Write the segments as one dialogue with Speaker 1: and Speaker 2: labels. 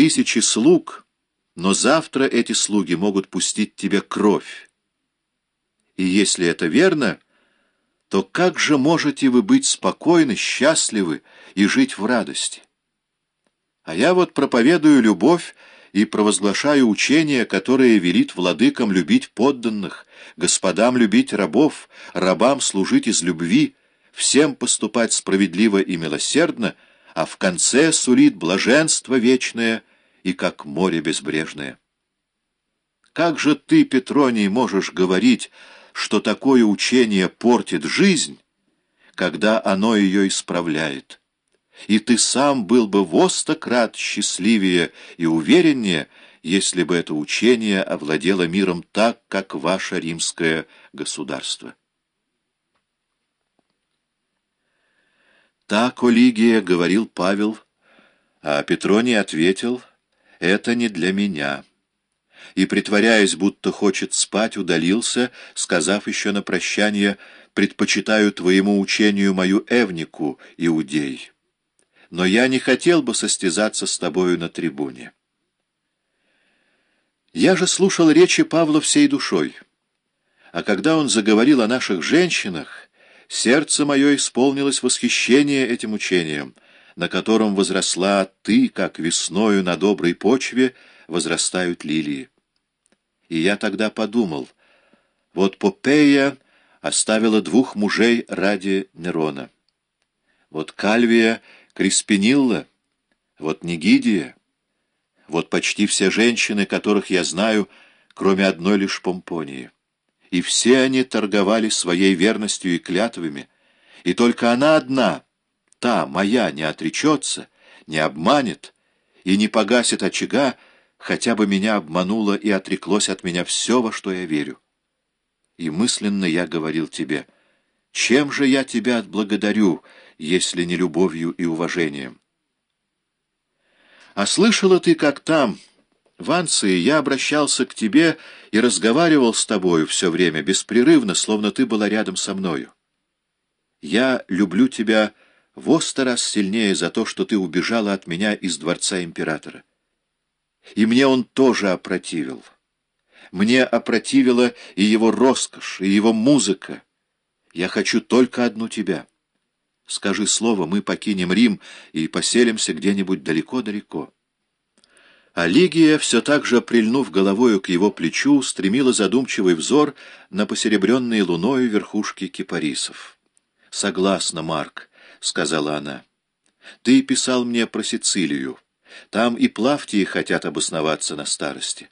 Speaker 1: тысячи слуг, но завтра эти слуги могут пустить тебе кровь. И если это верно, то как же можете вы быть спокойны, счастливы и жить в радости? А я вот проповедую любовь и провозглашаю учение, которое велит владыкам любить подданных, господам любить рабов, рабам служить из любви, всем поступать справедливо и милосердно, а в конце сулит блаженство вечное и как море безбрежное. Как же ты, Петроний, можешь говорить, что такое учение портит жизнь, когда оно ее исправляет? И ты сам был бы востократ счастливее и увереннее, если бы это учение овладело миром так, как ваше римское государство. Так, Олигия, говорил Павел, а Петроний ответил, это не для меня. И, притворяясь, будто хочет спать, удалился, сказав еще на прощание, предпочитаю твоему учению мою Эвнику, Иудей. Но я не хотел бы состязаться с тобою на трибуне. Я же слушал речи Павла всей душой. А когда он заговорил о наших женщинах, Сердце мое исполнилось восхищение этим учением, на котором возросла ты, как весною на доброй почве возрастают лилии. И я тогда подумал, вот Попея оставила двух мужей ради Нерона. Вот Кальвия Криспинилла, вот Нигидия, вот почти все женщины, которых я знаю, кроме одной лишь Помпонии и все они торговали своей верностью и клятвами, и только она одна, та, моя, не отречется, не обманет и не погасит очага, хотя бы меня обмануло и отреклось от меня все, во что я верю. И мысленно я говорил тебе, чем же я тебя отблагодарю, если не любовью и уважением? А слышала ты, как там, в Анции я обращался к тебе и разговаривал с тобою все время, беспрерывно, словно ты была рядом со мною. Я люблю тебя в сто раз сильнее за то, что ты убежала от меня из дворца императора. И мне он тоже опротивил. Мне опротивила и его роскошь, и его музыка. Я хочу только одну тебя. Скажи слово, мы покинем Рим и поселимся где-нибудь далеко-далеко. А Лигия, все так же прильнув головою к его плечу, стремила задумчивый взор на посеребренные луною верхушки кипарисов. «Согласна, Марк», — сказала она. «Ты писал мне про Сицилию. Там и Плавтии хотят обосноваться на старости».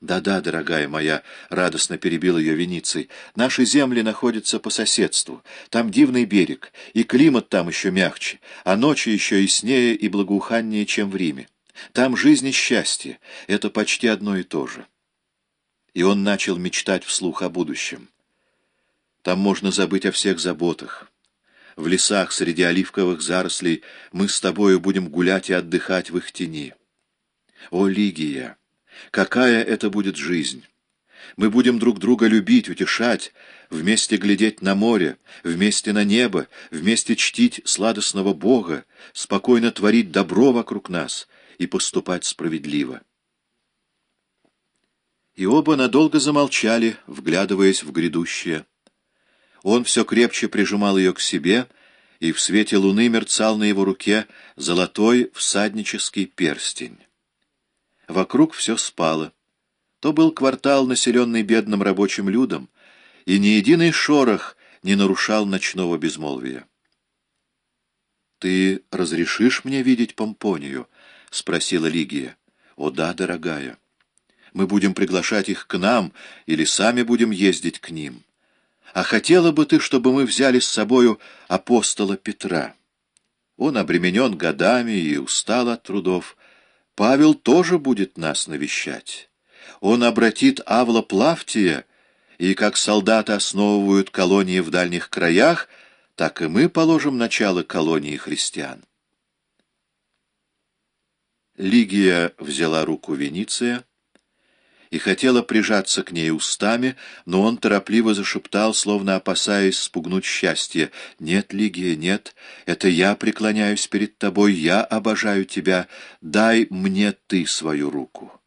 Speaker 1: «Да-да, дорогая моя», — радостно перебил ее Вениций, — «наши земли находятся по соседству. Там дивный берег, и климат там еще мягче, а ночи еще яснее и благоуханнее, чем в Риме. Там жизнь и счастье — это почти одно и то же. И он начал мечтать вслух о будущем. Там можно забыть о всех заботах. В лесах среди оливковых зарослей мы с тобою будем гулять и отдыхать в их тени. О, Лигия! Какая это будет жизнь! Мы будем друг друга любить, утешать, вместе глядеть на море, вместе на небо, вместе чтить сладостного Бога, спокойно творить добро вокруг нас, и поступать справедливо. И оба надолго замолчали, вглядываясь в грядущее. Он все крепче прижимал ее к себе, и в свете луны мерцал на его руке золотой всаднический перстень. Вокруг все спало. То был квартал, населенный бедным рабочим людом, и ни единый шорох не нарушал ночного безмолвия. «Ты разрешишь мне видеть Помпонию?» — спросила Лигия. «О да, дорогая. Мы будем приглашать их к нам или сами будем ездить к ним. А хотела бы ты, чтобы мы взяли с собою апостола Петра? Он обременен годами и устал от трудов. Павел тоже будет нас навещать. Он обратит Авла Плавтия, и как солдаты основывают колонии в дальних краях, так и мы положим начало колонии христиан. Лигия взяла руку Вениция, и хотела прижаться к ней устами, но он торопливо зашептал, словно опасаясь спугнуть счастье. «Нет, Лигия, нет, это я преклоняюсь перед тобой, я обожаю тебя, дай мне ты свою руку».